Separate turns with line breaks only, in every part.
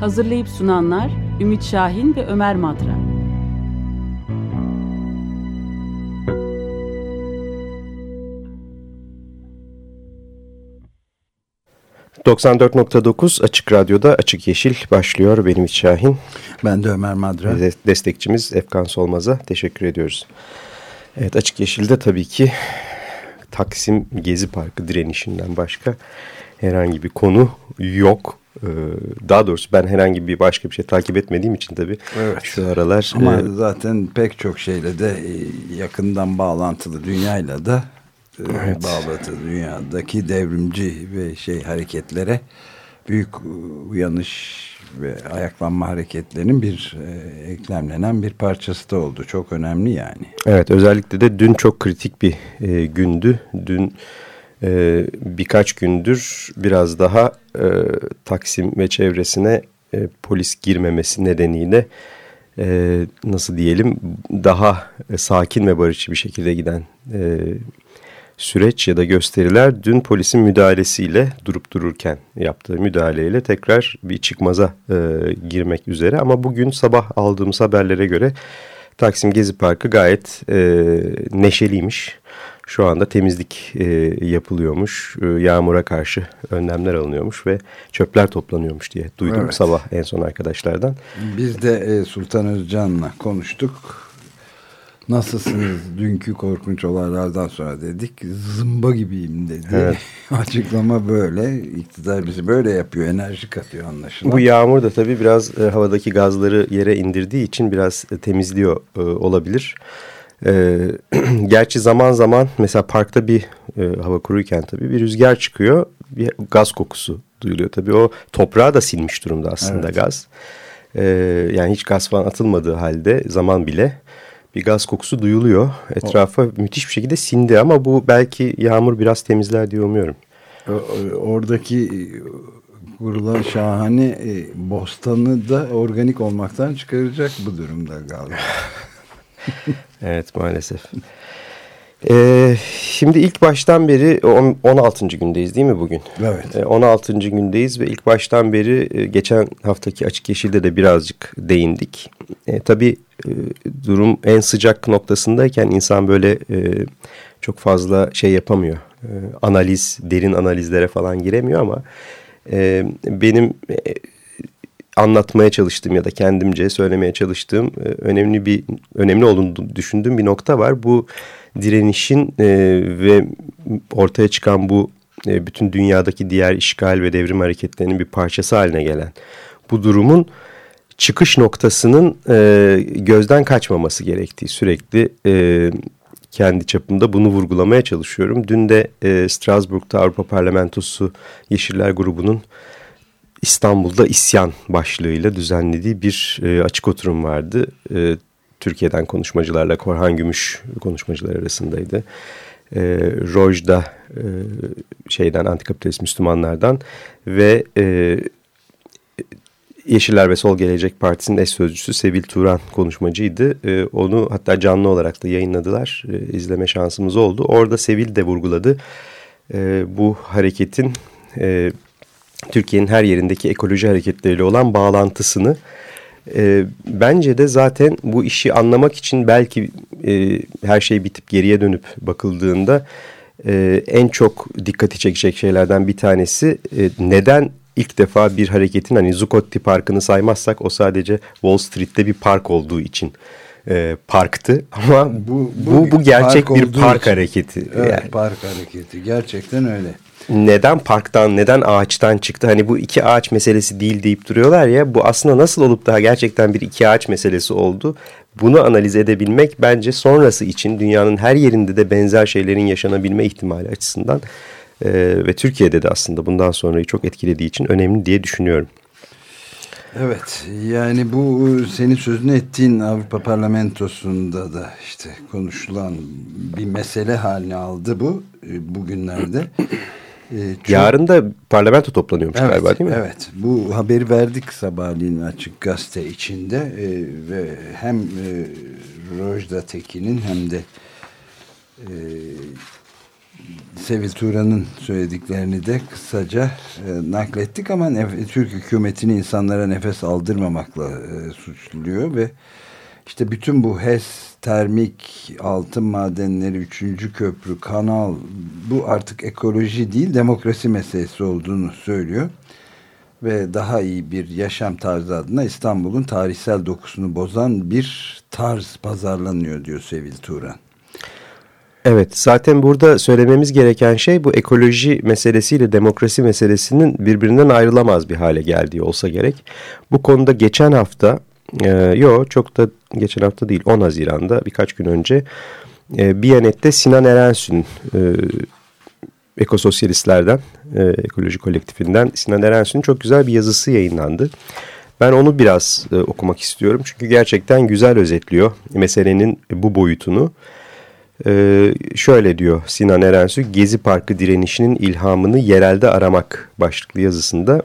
Hazırlayıp sunanlar Ümit Şahin ve Ömer Madra.
...94.9 Açık Radyo'da Açık Yeşil başlıyor. Benim İç Şahin.
Ben de Ömer Madra.
Destekçimiz Efkan Solmaz'a teşekkür ediyoruz. Evet Açık Yeşil'de tabii ki Taksim Gezi Parkı direnişinden başka herhangi bir konu yok. Ee, daha doğrusu ben herhangi bir başka bir şey takip etmediğim için tabii evet. şu aralar...
Ama e, zaten pek çok şeyle de e, yakından bağlantılı dünyayla da e, evet. bağlantılı dünyadaki devrimci ve şey hareketlere büyük uyanış ve ayaklanma hareketlerinin bir e, eklemlenen bir parçası da oldu. Çok önemli yani.
Evet özellikle de dün çok kritik bir e, gündü. Dün e, birkaç gündür biraz daha e, Taksim ve çevresine e, polis girmemesi nedeniyle e, nasıl diyelim daha e, sakin ve barışçı bir şekilde giden e, süreç ya da gösteriler dün polisin müdahalesiyle durup dururken yaptığı müdahaleyle tekrar bir çıkmaza e, girmek üzere. Ama bugün sabah aldığımız haberlere göre Taksim Gezi Parkı gayet e, neşeliymiş. Şu anda temizlik e, yapılıyormuş, e, yağmura karşı önlemler alınıyormuş ve çöpler toplanıyormuş diye duydum evet. sabah en son arkadaşlardan.
Biz de e, Sultan Özcan'la konuştuk Nasılsınız dünkü korkunç olaylardan sonra dedik. Zımba gibiyim dedi. Evet. Açıklama böyle. İktidar bizi böyle yapıyor. Enerji katıyor anlaşılan.
Bu yağmur da tabii biraz e, havadaki gazları yere indirdiği için biraz e, temizliyor e, olabilir. E, gerçi zaman zaman mesela parkta bir e, hava kuruyken tabii bir rüzgar çıkıyor. Bir gaz kokusu duyuluyor. Tabii o toprağa da silmiş durumda aslında evet. gaz. E, yani hiç gaz falan atılmadığı halde zaman bile bir gaz kokusu duyuluyor. Etrafa o. müthiş bir şekilde sindi ama bu belki yağmur biraz temizler diye umuyorum.
Oradaki kurulan şahane e, bostanı da organik olmaktan çıkaracak bu durumda galiba.
evet maalesef. Ee, şimdi ilk baştan beri 16. gündeyiz değil mi bugün?
Evet.
Ee, 16. gündeyiz ve ilk baştan beri e, geçen haftaki Açık Yeşil'de de birazcık değindik. Ee, tabii e, durum en sıcak noktasındayken insan böyle e, çok fazla şey yapamıyor. E, analiz, derin analizlere falan giremiyor ama e, benim e, anlatmaya çalıştığım ya da kendimce söylemeye çalıştığım e, önemli bir önemli olduğunu düşündüğüm bir nokta var. Bu direnişin e, ve ortaya çıkan bu e, bütün dünyadaki diğer işgal ve devrim hareketlerinin bir parçası haline gelen bu durumun çıkış noktasının e, gözden kaçmaması gerektiği sürekli e, kendi çapımda bunu vurgulamaya çalışıyorum. Dün de e, Strasbourg'da Avrupa Parlamentosu Yeşiller Grubu'nun İstanbul'da isyan başlığıyla düzenlediği bir e, açık oturum vardı. E, Türkiye'den konuşmacılarla Korhan Gümüş konuşmacılar arasındaydı. E, Rojda e, şeyden antikapitalist Müslümanlardan ve e, Yeşiller ve Sol Gelecek Partisi'nin eş sözcüsü Sevil Turan konuşmacıydı. E, onu hatta canlı olarak da yayınladılar. E, izleme şansımız oldu. Orada Sevil de vurguladı. E, bu hareketin e, Türkiye'nin her yerindeki ekoloji hareketleriyle olan bağlantısını e, bence de zaten bu işi anlamak için belki e, her şey bitip geriye dönüp bakıldığında e, en çok dikkati çekecek şeylerden bir tanesi e, neden ilk defa bir hareketin hani Zuccotti Parkı'nı saymazsak o sadece Wall Street'te bir park olduğu için e, parktı ama bu bu, bu, bu gerçek park bir park için. hareketi.
Evet, yani. park hareketi gerçekten öyle
neden parktan, neden ağaçtan çıktı? Hani bu iki ağaç meselesi değil deyip duruyorlar ya. Bu aslında nasıl olup daha gerçekten bir iki ağaç meselesi oldu? Bunu analiz edebilmek bence sonrası için dünyanın her yerinde de benzer şeylerin yaşanabilme ihtimali açısından e, ve Türkiye'de de aslında bundan sonrayı çok etkilediği için önemli diye düşünüyorum.
Evet yani bu senin sözünü ettiğin Avrupa Parlamentosu'nda da işte konuşulan bir mesele haline aldı bu e, bugünlerde.
Ee, çok... Yarın da parlamento toplanıyormuş
evet,
galiba değil mi?
Evet. Bu haberi verdik sabahleyin açık gazete içinde e, ve hem e, Rojda Tekin'in hem de e, Sevil Turan'ın söylediklerini de kısaca e, naklettik ama Türk hükümetini insanlara nefes aldırmamakla e, suçluyor ve işte bütün bu HES, termik, altın madenleri, üçüncü köprü, kanal bu artık ekoloji değil demokrasi meselesi olduğunu söylüyor. Ve daha iyi bir yaşam tarzı adına İstanbul'un tarihsel dokusunu bozan bir tarz pazarlanıyor diyor Sevil Turan.
Evet zaten burada söylememiz gereken şey bu ekoloji meselesiyle demokrasi meselesinin birbirinden ayrılamaz bir hale geldiği olsa gerek. Bu konuda geçen hafta, e, yo çok da geçen hafta değil 10 Haziran'da birkaç gün önce e, Biyanet'te Sinan Erensün e, ekososyalistlerden, e, ekoloji kolektifinden Sinan Erensün'ün çok güzel bir yazısı yayınlandı. Ben onu biraz e, okumak istiyorum çünkü gerçekten güzel özetliyor meselenin bu boyutunu. Ee, şöyle diyor Sinan Erensü, Gezi Parkı direnişinin ilhamını yerelde aramak başlıklı yazısında.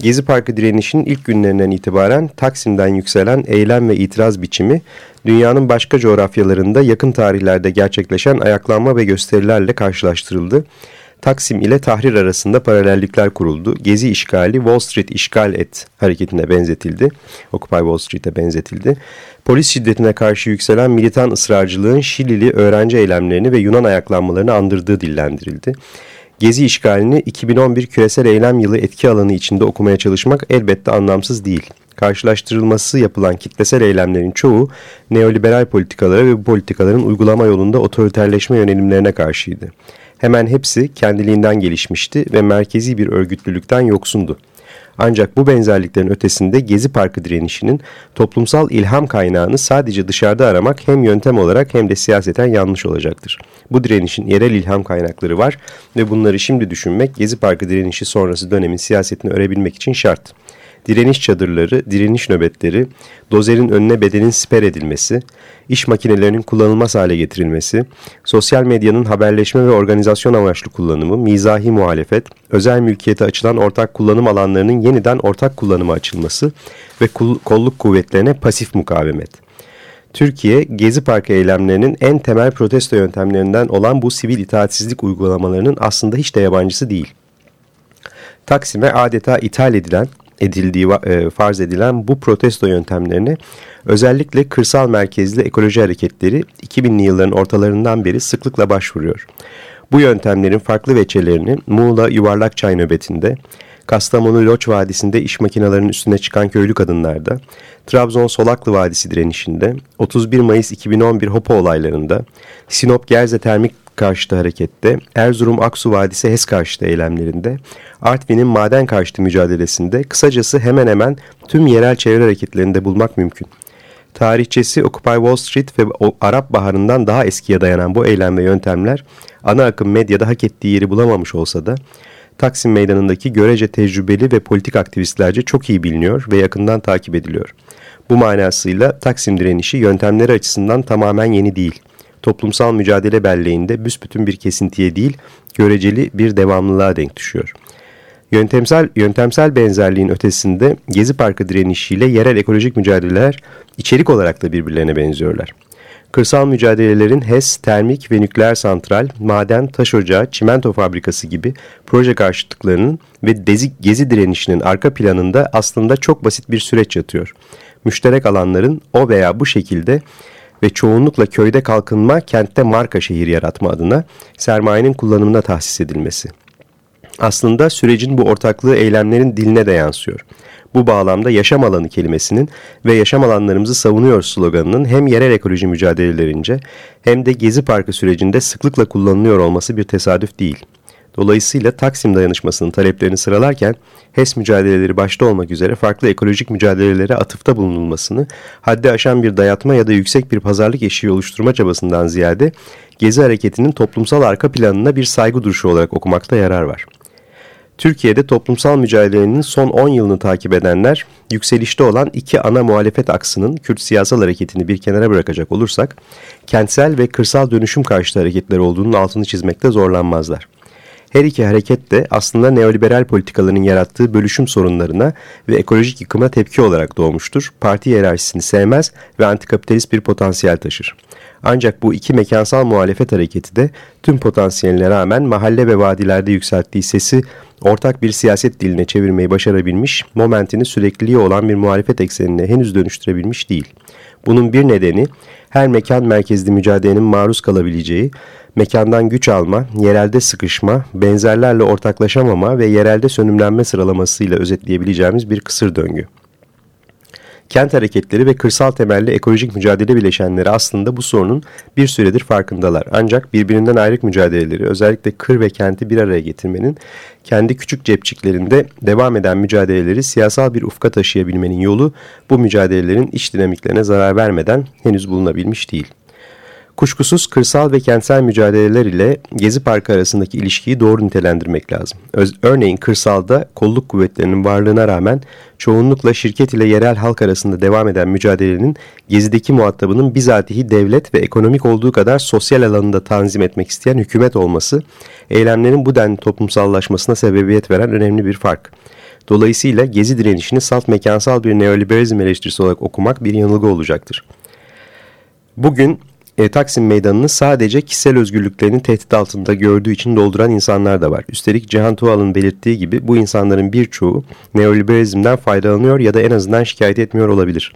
Gezi Parkı direnişinin ilk günlerinden itibaren Taksim'den yükselen eylem ve itiraz biçimi dünyanın başka coğrafyalarında yakın tarihlerde gerçekleşen ayaklanma ve gösterilerle karşılaştırıldı. Taksim ile Tahrir arasında paralellikler kuruldu. Gezi işgali Wall Street işgal et hareketine benzetildi. Occupy Wall Street'e benzetildi. Polis şiddetine karşı yükselen militan ısrarcılığın Şilili öğrenci eylemlerini ve Yunan ayaklanmalarını andırdığı dillendirildi. Gezi işgalini 2011 küresel eylem yılı etki alanı içinde okumaya çalışmak elbette anlamsız değil. Karşılaştırılması yapılan kitlesel eylemlerin çoğu neoliberal politikalara ve bu politikaların uygulama yolunda otoriterleşme yönelimlerine karşıydı. Hemen hepsi kendiliğinden gelişmişti ve merkezi bir örgütlülükten yoksundu. Ancak bu benzerliklerin ötesinde Gezi Parkı direnişinin toplumsal ilham kaynağını sadece dışarıda aramak hem yöntem olarak hem de siyaseten yanlış olacaktır. Bu direnişin yerel ilham kaynakları var ve bunları şimdi düşünmek Gezi Parkı direnişi sonrası dönemin siyasetini örebilmek için şart direniş çadırları, direniş nöbetleri, dozerin önüne bedenin siper edilmesi, iş makinelerinin kullanılmaz hale getirilmesi, sosyal medyanın haberleşme ve organizasyon amaçlı kullanımı, mizahi muhalefet, özel mülkiyete açılan ortak kullanım alanlarının yeniden ortak kullanıma açılması ve kolluk kuvvetlerine pasif mukavemet. Türkiye, Gezi Parkı eylemlerinin en temel protesto yöntemlerinden olan bu sivil itaatsizlik uygulamalarının aslında hiç de yabancısı değil. Taksim'e adeta ithal edilen edildiği e, farz edilen bu protesto yöntemlerini özellikle kırsal merkezli ekoloji hareketleri 2000'li yılların ortalarından beri sıklıkla başvuruyor. Bu yöntemlerin farklı veçelerini Muğla Yuvarlak Çay nöbetinde, Kastamonu Loç Vadisi'nde iş makinelerinin üstüne çıkan köylü kadınlarda, Trabzon Solaklı Vadisi direnişinde, 31 Mayıs 2011 Hopa olaylarında, Sinop Gerze Termik karşıtı harekette, Erzurum Aksu Vadisi HES karşıtı eylemlerinde, Artvin'in maden karşıtı mücadelesinde, kısacası hemen hemen tüm yerel çevre hareketlerinde bulmak mümkün. Tarihçesi Occupy Wall Street ve Arap Baharı'ndan daha eskiye dayanan bu eylem ve yöntemler ana akım medyada hak ettiği yeri bulamamış olsa da Taksim Meydanı'ndaki görece tecrübeli ve politik aktivistlerce çok iyi biliniyor ve yakından takip ediliyor. Bu manasıyla Taksim direnişi yöntemleri açısından tamamen yeni değil toplumsal mücadele belleğinde büsbütün bir kesintiye değil, göreceli bir devamlılığa denk düşüyor. Yöntemsel, yöntemsel benzerliğin ötesinde Gezi Parkı direnişiyle yerel ekolojik mücadeleler içerik olarak da birbirlerine benziyorlar. Kırsal mücadelelerin HES, termik ve nükleer santral, maden, taş ocağı, çimento fabrikası gibi proje karşıtlıklarının ve dezik, gezi direnişinin arka planında aslında çok basit bir süreç yatıyor. Müşterek alanların o veya bu şekilde ve çoğunlukla köyde kalkınma, kentte marka şehir yaratma adına sermayenin kullanımına tahsis edilmesi. Aslında sürecin bu ortaklığı eylemlerin diline de yansıyor. Bu bağlamda yaşam alanı kelimesinin ve yaşam alanlarımızı savunuyor sloganının hem yerel ekoloji mücadelelerince hem de Gezi Parkı sürecinde sıklıkla kullanılıyor olması bir tesadüf değil. Dolayısıyla Taksim dayanışmasının taleplerini sıralarken HES mücadeleleri başta olmak üzere farklı ekolojik mücadelelere atıfta bulunulmasını haddi aşan bir dayatma ya da yüksek bir pazarlık eşiği oluşturma çabasından ziyade Gezi hareketinin toplumsal arka planına bir saygı duruşu olarak okumakta yarar var. Türkiye'de toplumsal mücadelenin son 10 yılını takip edenler, yükselişte olan iki ana muhalefet aksının Kürt siyasal hareketini bir kenara bırakacak olursak, kentsel ve kırsal dönüşüm karşıtı hareketler olduğunun altını çizmekte zorlanmazlar. Her iki hareket de aslında neoliberal politikaların yarattığı bölüşüm sorunlarına ve ekolojik yıkıma tepki olarak doğmuştur. Parti hiyerarşisini sevmez ve antikapitalist bir potansiyel taşır. Ancak bu iki mekansal muhalefet hareketi de tüm potansiyeline rağmen mahalle ve vadilerde yükselttiği sesi ortak bir siyaset diline çevirmeyi başarabilmiş, momentini sürekliliği olan bir muhalefet eksenine henüz dönüştürebilmiş değil. Bunun bir nedeni her mekan merkezli mücadelenin maruz kalabileceği, mekandan güç alma, yerelde sıkışma, benzerlerle ortaklaşamama ve yerelde sönümlenme sıralamasıyla özetleyebileceğimiz bir kısır döngü kent hareketleri ve kırsal temelli ekolojik mücadele bileşenleri aslında bu sorunun bir süredir farkındalar. Ancak birbirinden ayrık mücadeleleri özellikle kır ve kenti bir araya getirmenin kendi küçük cepçiklerinde devam eden mücadeleleri siyasal bir ufka taşıyabilmenin yolu bu mücadelelerin iç dinamiklerine zarar vermeden henüz bulunabilmiş değil. Kuşkusuz kırsal ve kentsel mücadeleler ile Gezi Parkı arasındaki ilişkiyi doğru nitelendirmek lazım. Öz, örneğin kırsalda kolluk kuvvetlerinin varlığına rağmen çoğunlukla şirket ile yerel halk arasında devam eden mücadelenin Gezi'deki muhatabının bizatihi devlet ve ekonomik olduğu kadar sosyal alanında tanzim etmek isteyen hükümet olması, eylemlerin bu denli toplumsallaşmasına sebebiyet veren önemli bir fark. Dolayısıyla Gezi direnişini salt mekansal bir neoliberalizm eleştirisi olarak okumak bir yanılgı olacaktır. Bugün e, Taksim Meydanı'nı sadece kişisel özgürlüklerinin tehdit altında gördüğü için dolduran insanlar da var. Üstelik Cihan Tuğal'ın belirttiği gibi bu insanların birçoğu neoliberalizmden faydalanıyor ya da en azından şikayet etmiyor olabilir.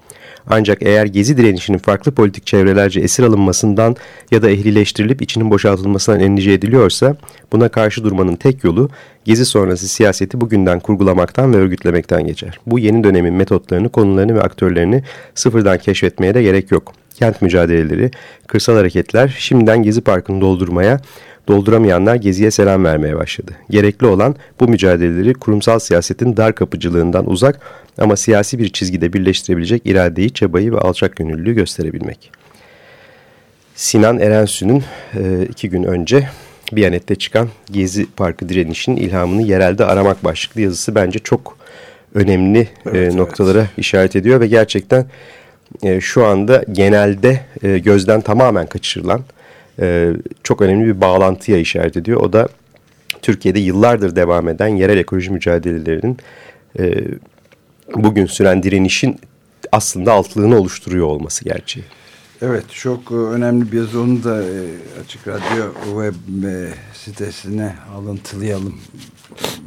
Ancak eğer gezi direnişinin farklı politik çevrelerce esir alınmasından ya da ehlileştirilip içinin boşaltılmasından endişe ediliyorsa buna karşı durmanın tek yolu gezi sonrası siyaseti bugünden kurgulamaktan ve örgütlemekten geçer. Bu yeni dönemin metotlarını, konularını ve aktörlerini sıfırdan keşfetmeye de gerek yok kent mücadeleleri, kırsal hareketler şimdiden Gezi Parkı'nı doldurmaya, dolduramayanlar Gezi'ye selam vermeye başladı. Gerekli olan bu mücadeleleri kurumsal siyasetin dar kapıcılığından uzak ama siyasi bir çizgide birleştirebilecek iradeyi, çabayı ve alçak gönüllülüğü gösterebilmek. Sinan Erensü'nün e, iki gün önce Biyanet'te çıkan Gezi Parkı direnişinin ilhamını yerelde aramak başlıklı yazısı bence çok önemli e, evet, e, noktalara evet. işaret ediyor ve gerçekten e, şu anda genelde e, gözden tamamen kaçırılan e, çok önemli bir bağlantıya işaret ediyor. O da Türkiye'de yıllardır devam eden yerel ekoloji mücadelelerinin bugün süren direnişin aslında altlığını oluşturuyor olması gerçeği.
Evet çok önemli bir yazı da Açık Radyo web sitesine alıntılayalım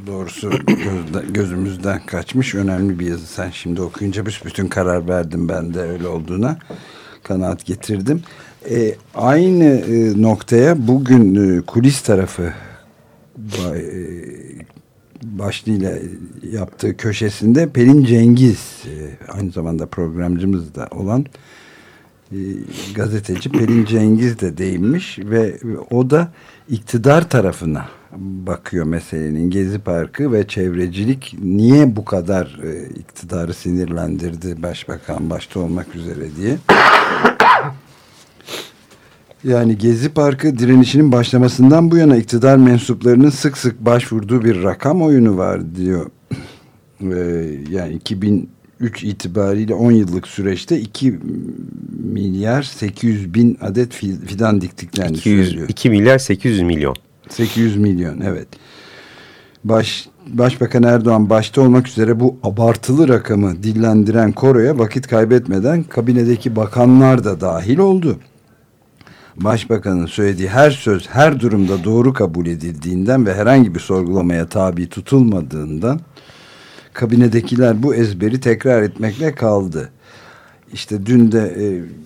doğrusu gözümüzden kaçmış önemli bir yazı. Sen şimdi okuyunca bütün karar verdim ben de öyle olduğuna kanaat getirdim. E, aynı e, noktaya bugün e, kulis tarafı e, başlığıyla yaptığı köşesinde Pelin Cengiz e, aynı zamanda programcımız da olan gazeteci Pelin Cengiz de değinmiş ve o da iktidar tarafına bakıyor meselenin Gezi Parkı ve çevrecilik niye bu kadar e, iktidarı sinirlendirdi başbakan başta olmak üzere diye. Yani Gezi Parkı direnişinin başlamasından bu yana iktidar mensuplarının sık sık başvurduğu bir rakam oyunu var diyor. Ee, yani 2003 itibariyle 10 yıllık süreçte 2 milyar 800 bin adet fidan diktiklerini 200, söylüyor.
2 milyar 800 milyon.
800 milyon evet. Baş, Başbakan Erdoğan başta olmak üzere bu abartılı rakamı dillendiren koroya vakit kaybetmeden kabinedeki bakanlar da dahil oldu. Başbakanın söylediği her söz her durumda doğru kabul edildiğinden ve herhangi bir sorgulamaya tabi tutulmadığından kabinedekiler bu ezberi tekrar etmekle kaldı. İşte dün de e,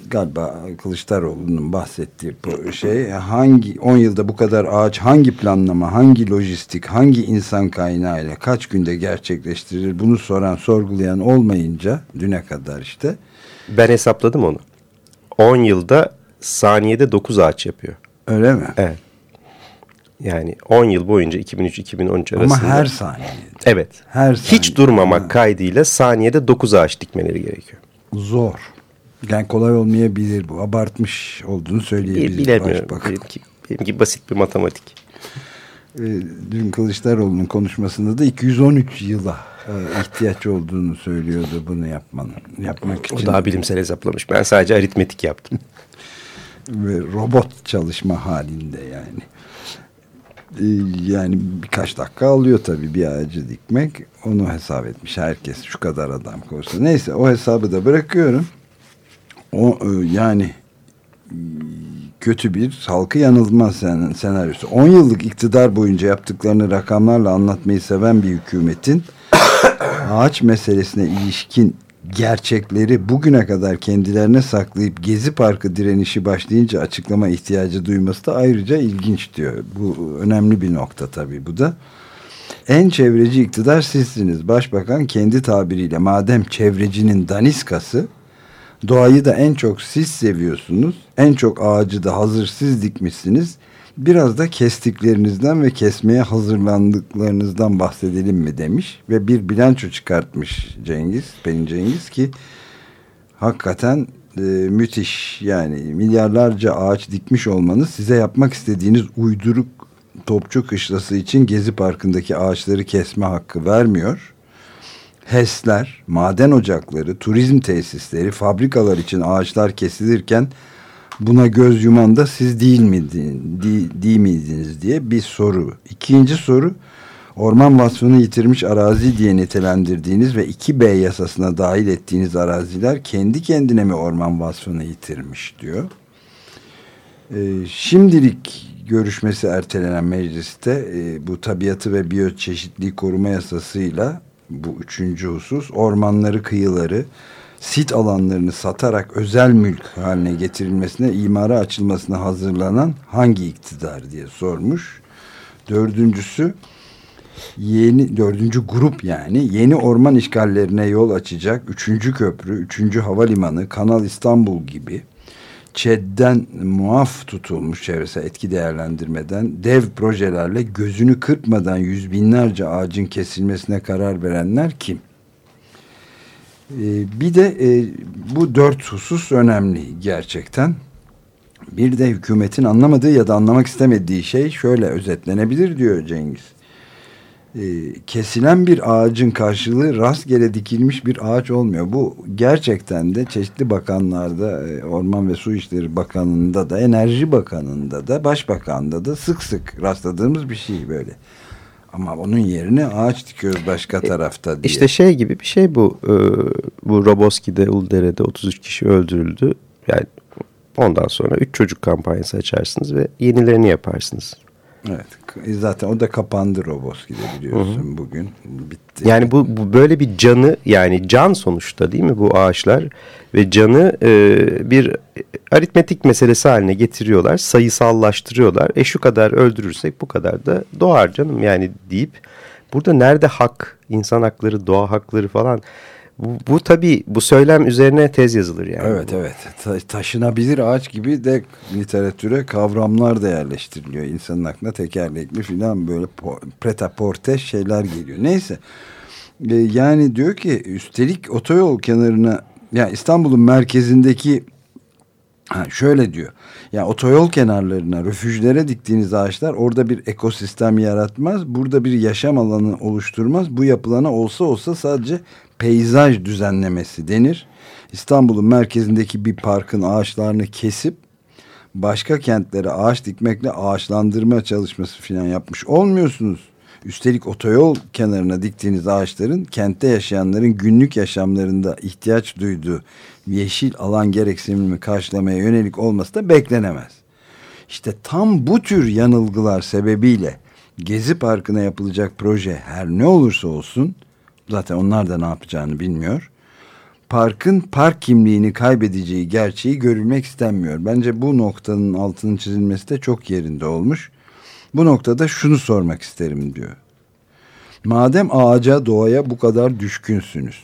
galiba Kılıçdaroğlu'nun bahsettiği şey hangi 10 yılda bu kadar ağaç hangi planlama, hangi lojistik, hangi insan kaynağıyla kaç günde gerçekleştirilir bunu soran, sorgulayan olmayınca düne kadar işte.
Ben hesapladım onu. 10 yılda saniyede 9 ağaç yapıyor.
Öyle mi?
Evet. Yani 10 yıl boyunca 2003-2013 arasında.
Ama her saniye.
Evet. Her saniye. Hiç durmamak ha. kaydıyla saniyede 9 ağaç dikmeleri gerekiyor.
Zor. Yani kolay olmayabilir bu. Abartmış olduğunu söyleyebiliriz.
Bilemiyorum. Benimki, benimki basit bir matematik.
Ee, dün Kılıçdaroğlu'nun konuşmasında da 213 yıla e, ihtiyaç olduğunu söylüyordu bunu yapmanın. Yapmak için.
O daha bilimsel hesaplamış. Ben sadece aritmetik yaptım.
Ve robot çalışma halinde yani. Ee, yani birkaç dakika alıyor tabii bir ağacı dikmek. Onu hesap etmiş herkes şu kadar adam koysa. Neyse o hesabı da bırakıyorum. O e, yani kötü bir halkı yanılmaz senaryosu. 10 yıllık iktidar boyunca yaptıklarını rakamlarla anlatmayı seven bir hükümetin ağaç meselesine ilişkin gerçekleri bugüne kadar kendilerine saklayıp Gezi Parkı direnişi başlayınca açıklama ihtiyacı duyması da ayrıca ilginç diyor. Bu önemli bir nokta tabii bu da. En çevreci iktidar sizsiniz. Başbakan kendi tabiriyle madem çevrecinin daniskası doğayı da en çok siz seviyorsunuz. En çok ağacı da hazır siz dikmişsiniz. Biraz da kestiklerinizden ve kesmeye hazırlandıklarınızdan bahsedelim mi demiş. Ve bir bilanço çıkartmış Cengiz, Pelin Cengiz ki hakikaten e, müthiş. Yani milyarlarca ağaç dikmiş olmanız size yapmak istediğiniz uyduruk Topçu Kışlası için Gezi Parkı'ndaki ağaçları kesme hakkı vermiyor. HES'ler, maden ocakları, turizm tesisleri, fabrikalar için ağaçlar kesilirken buna göz yuman da siz değil miydiniz, değil, miydiniz diye bir soru. İkinci soru orman vasfını yitirmiş arazi diye nitelendirdiğiniz ve 2B yasasına dahil ettiğiniz araziler kendi kendine mi orman vasfını yitirmiş diyor. Ee, şimdilik görüşmesi ertelenen mecliste e, bu tabiatı ve biyoçeşitliği koruma yasasıyla bu üçüncü husus ormanları kıyıları sit alanlarını satarak özel mülk haline getirilmesine, imara açılmasına hazırlanan hangi iktidar diye sormuş. Dördüncüsü yeni dördüncü grup yani yeni orman işgallerine yol açacak üçüncü köprü, üçüncü havalimanı, Kanal İstanbul gibi ÇED'den muaf tutulmuş çevresi etki değerlendirmeden dev projelerle gözünü kırpmadan yüz binlerce ağacın kesilmesine karar verenler kim? Ee, bir de e, bu dört husus önemli gerçekten. Bir de hükümetin anlamadığı ya da anlamak istemediği şey şöyle özetlenebilir diyor Cengiz. Ee, kesilen bir ağacın karşılığı rastgele dikilmiş bir ağaç olmuyor. Bu gerçekten de çeşitli bakanlarda, e, Orman ve Su İşleri Bakanı'nda da, Enerji Bakanı'nda da, Başbakan'da da sık sık rastladığımız bir şey böyle. Ama onun yerine ağaç dikiyoruz başka e, tarafta diye.
İşte şey gibi bir şey bu. Ee, bu Roboski'de, Uludere 33 kişi öldürüldü. Yani ondan sonra 3 çocuk kampanyası açarsınız ve yenilerini yaparsınız.
Evet. Zaten o da kapandı Roboski'de biliyorsun Hı -hı. bugün. Bitti.
Yani bu, bu böyle bir canı yani can sonuçta değil mi bu ağaçlar ve canı e, bir aritmetik meselesi haline getiriyorlar. Sayısallaştırıyorlar. E şu kadar öldürürsek bu kadar da doğar canım yani deyip burada nerede hak, insan hakları, doğa hakları falan bu, bu tabii bu söylem üzerine tez yazılır yani.
Evet evet Ta taşınabilir ağaç gibi de literatüre kavramlar da yerleştiriliyor. İnsanın aklına tekerlekli falan böyle pretaporte şeyler geliyor. Neyse ee, yani diyor ki üstelik otoyol kenarına yani İstanbul'un merkezindeki Ha, şöyle diyor. Yani otoyol kenarlarına, refüjlere diktiğiniz ağaçlar orada bir ekosistem yaratmaz. Burada bir yaşam alanı oluşturmaz. Bu yapılana olsa olsa sadece peyzaj düzenlemesi denir. İstanbul'un merkezindeki bir parkın ağaçlarını kesip başka kentlere ağaç dikmekle ağaçlandırma çalışması falan yapmış olmuyorsunuz. Üstelik otoyol kenarına diktiğiniz ağaçların kentte yaşayanların günlük yaşamlarında ihtiyaç duyduğu yeşil alan gereksinimini karşılamaya yönelik olması da beklenemez. İşte tam bu tür yanılgılar sebebiyle Gezi Parkı'na yapılacak proje her ne olursa olsun zaten onlar da ne yapacağını bilmiyor. Parkın park kimliğini kaybedeceği gerçeği görülmek istenmiyor. Bence bu noktanın altının çizilmesi de çok yerinde olmuş. Bu noktada şunu sormak isterim diyor. Madem ağaca doğaya bu kadar düşkünsünüz.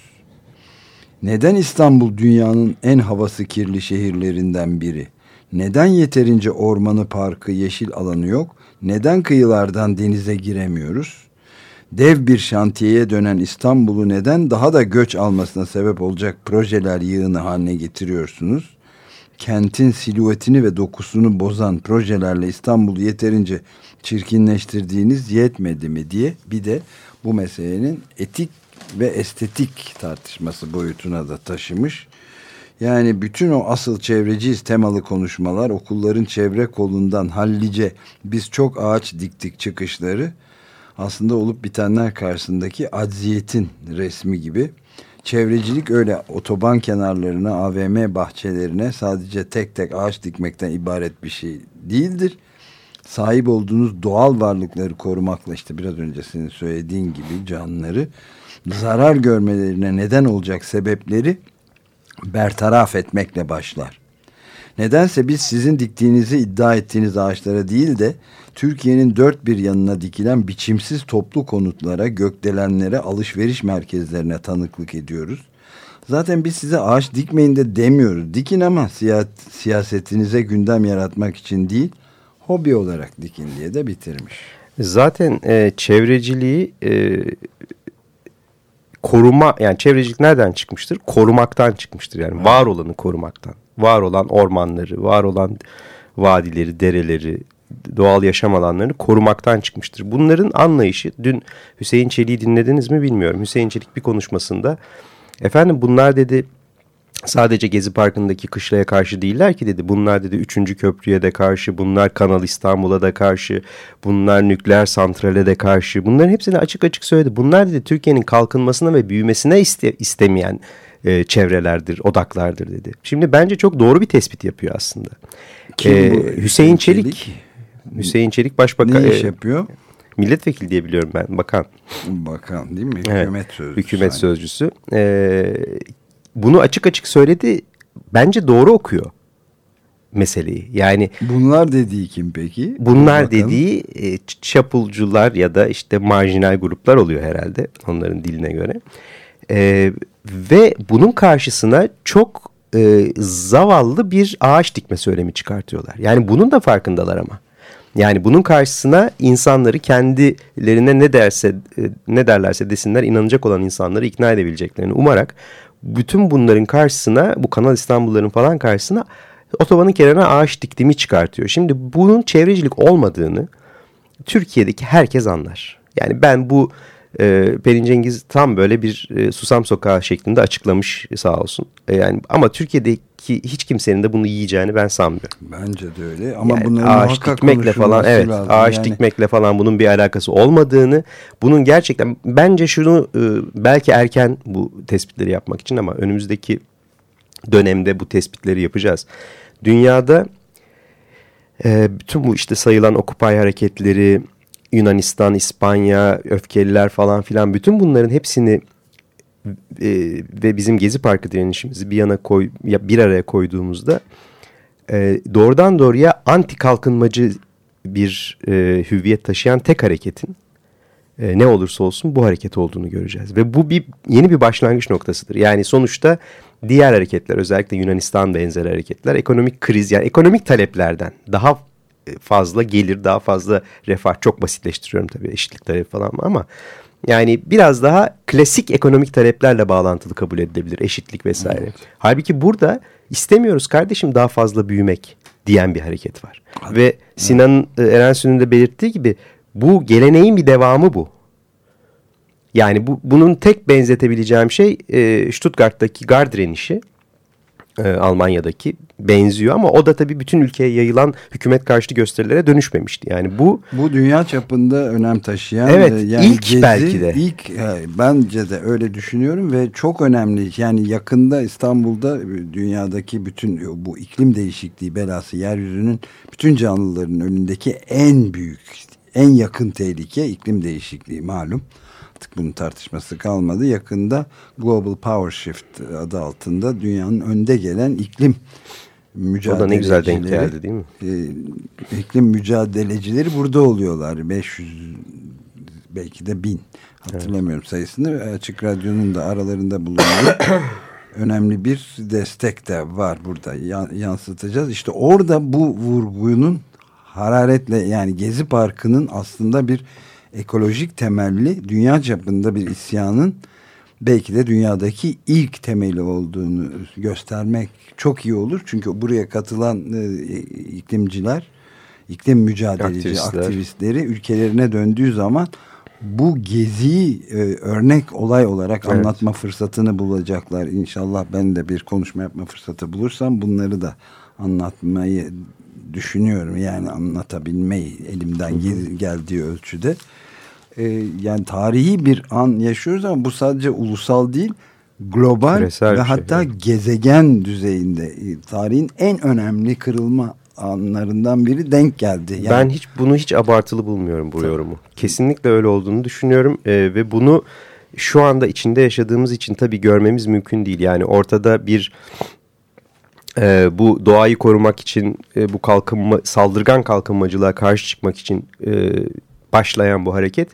Neden İstanbul dünyanın en havası kirli şehirlerinden biri? Neden yeterince ormanı, parkı, yeşil alanı yok? Neden kıyılardan denize giremiyoruz? Dev bir şantiyeye dönen İstanbul'u neden daha da göç almasına sebep olacak projeler yığını haline getiriyorsunuz? Kentin siluetini ve dokusunu bozan projelerle İstanbul'u yeterince çirkinleştirdiğiniz yetmedi mi diye bir de bu meselenin etik ve estetik tartışması boyutuna da taşımış. Yani bütün o asıl çevreciyiz temalı konuşmalar okulların çevre kolundan hallice biz çok ağaç diktik çıkışları aslında olup bitenler karşısındaki acziyetin resmi gibi. Çevrecilik öyle otoban kenarlarına, AVM bahçelerine sadece tek tek ağaç dikmekten ibaret bir şey değildir. Sahip olduğunuz doğal varlıkları korumakla işte biraz önce senin söylediğin gibi canlıları zarar görmelerine neden olacak sebepleri bertaraf etmekle başlar. Nedense biz sizin diktiğinizi iddia ettiğiniz ağaçlara değil de Türkiye'nin dört bir yanına dikilen biçimsiz toplu konutlara, gökdelenlere, alışveriş merkezlerine tanıklık ediyoruz. Zaten biz size ağaç dikmeyin de demiyoruz. Dikin ama siyasetinize gündem yaratmak için değil, hobi olarak dikin diye de bitirmiş.
Zaten e, çevreciliği e, koruma yani çevrecilik nereden çıkmıştır? Korumaktan çıkmıştır yani var olanı korumaktan. Var olan ormanları, var olan vadileri, dereleri, doğal yaşam alanlarını korumaktan çıkmıştır. Bunların anlayışı dün Hüseyin Çelik'i dinlediniz mi bilmiyorum. Hüseyin Çelik bir konuşmasında efendim bunlar dedi sadece Gezi Parkı'ndaki kışlaya karşı değiller ki dedi. Bunlar dedi 3. köprüye de karşı, bunlar Kanal İstanbul'a da karşı, bunlar nükleer santrale de karşı. Bunların hepsini açık açık söyledi. Bunlar dedi Türkiye'nin kalkınmasına ve büyümesine iste, istemeyen e, çevrelerdir, odaklardır dedi. Şimdi bence çok doğru bir tespit yapıyor aslında. Kim ee, bu? Hüseyin Çelik. Çelik. Hüseyin Çelik Başbakan.
Ne iş e, yapıyor?
Milletvekili diye biliyorum ben. Bakan.
Bakan değil mi? Hükümet evet, sözcüsü.
Hükümet sözcüsü. Ee, bunu açık açık söyledi. Bence doğru okuyor meseleyi. Yani
bunlar dediği kim peki?
Bunlar dediği e, çapulcular ya da işte marjinal gruplar oluyor herhalde onların diline göre. E, ve bunun karşısına çok e, zavallı bir ağaç dikme söylemi çıkartıyorlar. Yani bunun da farkındalar ama. Yani bunun karşısına insanları kendilerine ne derse e, ne derlerse desinler inanacak olan insanları ikna edebileceklerini umarak bütün bunların karşısına bu Kanal İstanbul'ların falan karşısına otobanın kenarına ağaç diktiğimi çıkartıyor. Şimdi bunun çevrecilik olmadığını Türkiye'deki herkes anlar. Yani ben bu e, Pelin Cengiz tam böyle bir e, susam sokağı şeklinde açıklamış sağ olsun. E, yani ama Türkiye'deki hiç kimsenin de bunu yiyeceğini ben sanmıyorum.
Bence de öyle. Ama
yani bunların ağaç dikmekle falan evet lazım. ağaç yani. dikmekle falan bunun bir alakası olmadığını, bunun gerçekten bence şunu e, belki erken bu tespitleri yapmak için ama önümüzdeki dönemde bu tespitleri yapacağız. Dünyada e, bütün bu işte sayılan Occupy hareketleri, Yunanistan, İspanya, öfkeliler falan filan bütün bunların hepsini e, ve bizim Gezi Parkı direnişimizi bir yana koy, ya bir araya koyduğumuzda e, doğrudan doğruya anti kalkınmacı bir e, hüviyet taşıyan tek hareketin e, ne olursa olsun bu hareket olduğunu göreceğiz. Ve bu bir yeni bir başlangıç noktasıdır. Yani sonuçta diğer hareketler özellikle Yunanistan benzer hareketler ekonomik kriz yani ekonomik taleplerden daha fazla gelir, daha fazla refah. Çok basitleştiriyorum tabii eşitlik talebi falan ama yani biraz daha klasik ekonomik taleplerle bağlantılı kabul edilebilir eşitlik vesaire. Evet. Halbuki burada istemiyoruz kardeşim daha fazla büyümek diyen bir hareket var. Hadi. Ve Sinan evet. Erensu'nun da belirttiği gibi bu geleneğin bir devamı bu. Yani bu, bunun tek benzetebileceğim şey e, Stuttgart'taki gar direnişi e, Almanya'daki benziyor ama o da tabii bütün ülkeye yayılan hükümet karşıtı gösterilere dönüşmemişti. Yani bu
bu dünya çapında önem taşıyan
evet e, yani ilk gezi, belki de.
ilk e, bence de öyle düşünüyorum ve çok önemli. Yani yakında İstanbul'da e, dünyadaki bütün bu iklim değişikliği belası yeryüzünün bütün canlıların önündeki en büyük en yakın tehlike iklim değişikliği malum artık bunun tartışması kalmadı. Yakında Global Power Shift adı altında dünyanın önde gelen iklim mücadelecileri. O da ne güzel denk geldi değil mi? E, iklim mücadelecileri burada oluyorlar. 500 belki de 1000 hatırlamıyorum evet. sayısını. Açık Radyo'nun da aralarında bulunduğu önemli bir destek de var burada yansıtacağız. İşte orada bu vurgunun hararetle yani Gezi Parkı'nın aslında bir ekolojik temelli dünya çapında bir isyanın belki de dünyadaki ilk temeli olduğunu göstermek çok iyi olur. Çünkü buraya katılan e, iklimciler, iklim mücadeleci Aktivistler. aktivistleri ülkelerine döndüğü zaman bu geziyi e, örnek olay olarak evet. anlatma fırsatını bulacaklar. İnşallah ben de bir konuşma yapma fırsatı bulursam bunları da anlatmayı düşünüyorum. Yani anlatabilmeyi elimden gel geldiği ölçüde. E, yani tarihi bir an yaşıyoruz ama bu sadece ulusal değil global Küresel ve şey, hatta evet. gezegen düzeyinde e, tarihin en önemli kırılma anlarından biri denk geldi.
Yani, ben hiç bunu hiç abartılı bulmuyorum bu Tabii. yorumu. Kesinlikle öyle olduğunu düşünüyorum ee, ve bunu şu anda içinde yaşadığımız için tabii görmemiz mümkün değil. Yani ortada bir e, bu doğayı korumak için e, bu kalkınma saldırgan kalkınmacılığa karşı çıkmak için e, başlayan bu hareket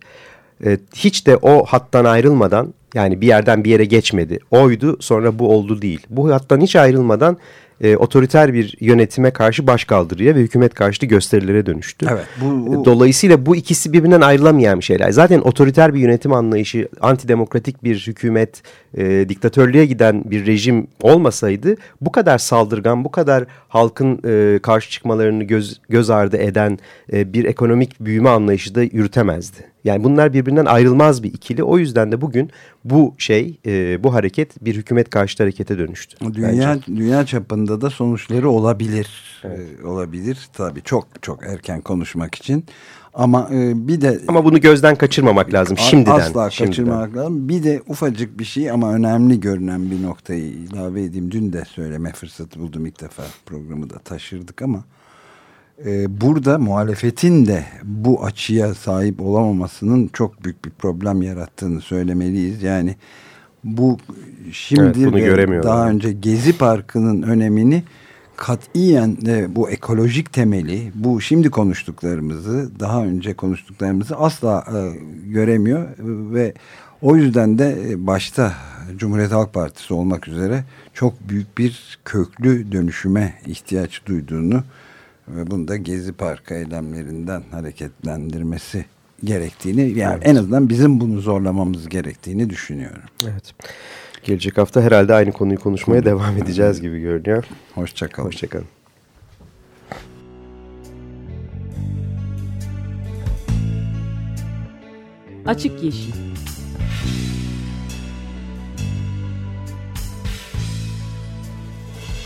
e, hiç de o hattan ayrılmadan yani bir yerden bir yere geçmedi. Oydu sonra bu oldu değil. Bu hattan hiç ayrılmadan e, otoriter bir yönetime karşı başkaldırıya ve hükümet karşıtı gösterilere dönüştü. Evet, bu, bu... Dolayısıyla bu ikisi birbirinden ayrılamayan şeyler. Zaten otoriter bir yönetim anlayışı, antidemokratik bir hükümet, e, diktatörlüğe giden bir rejim olmasaydı bu kadar saldırgan, bu kadar halkın e, karşı çıkmalarını göz, göz ardı eden e, bir ekonomik büyüme anlayışı da yürütemezdi. Yani bunlar birbirinden ayrılmaz bir ikili. O yüzden de bugün bu şey, e, bu hareket bir hükümet karşıtı harekete dönüştü.
Dünya bence. dünya çapında da sonuçları olabilir. Evet. E, olabilir tabii çok çok erken konuşmak için. Ama e, bir de
ama bunu gözden kaçırmamak lazım şimdiden.
Asla
şimdiden.
kaçırmamak lazım. Bir de ufacık bir şey ama önemli görünen bir noktayı ilave edeyim. Dün de söyleme fırsatı buldum ilk defa programı da taşırdık ama e, burada muhalefetin de bu açıya sahip olamamasının çok büyük bir problem yarattığını söylemeliyiz. Yani bu şimdi evet, daha önce Gezi Parkı'nın önemini katiyen e, bu ekolojik temeli, bu şimdi konuştuklarımızı, daha önce konuştuklarımızı asla e, göremiyor ve o yüzden de e, başta Cumhuriyet Halk Partisi olmak üzere çok büyük bir köklü dönüşüme ihtiyaç duyduğunu ve bunu da Gezi Parkı eylemlerinden hareketlendirmesi gerektiğini yani evet. en azından bizim bunu zorlamamız gerektiğini düşünüyorum.
Evet. Gelecek hafta herhalde aynı konuyu konuşmaya Konu. devam edeceğiz gibi görünüyor.
Hoşçakalın.
Hoşçakalın.
Açık Yeşil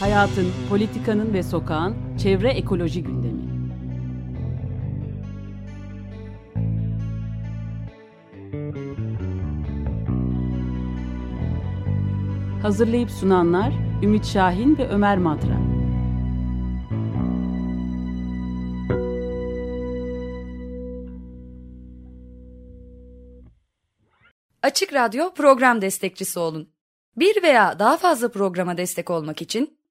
Hayatın, politikanın ve sokağın çevre ekoloji gündemi. Hazırlayıp sunanlar Ümit Şahin ve Ömer Madra.
Açık Radyo program destekçisi olun. Bir veya daha fazla programa destek olmak için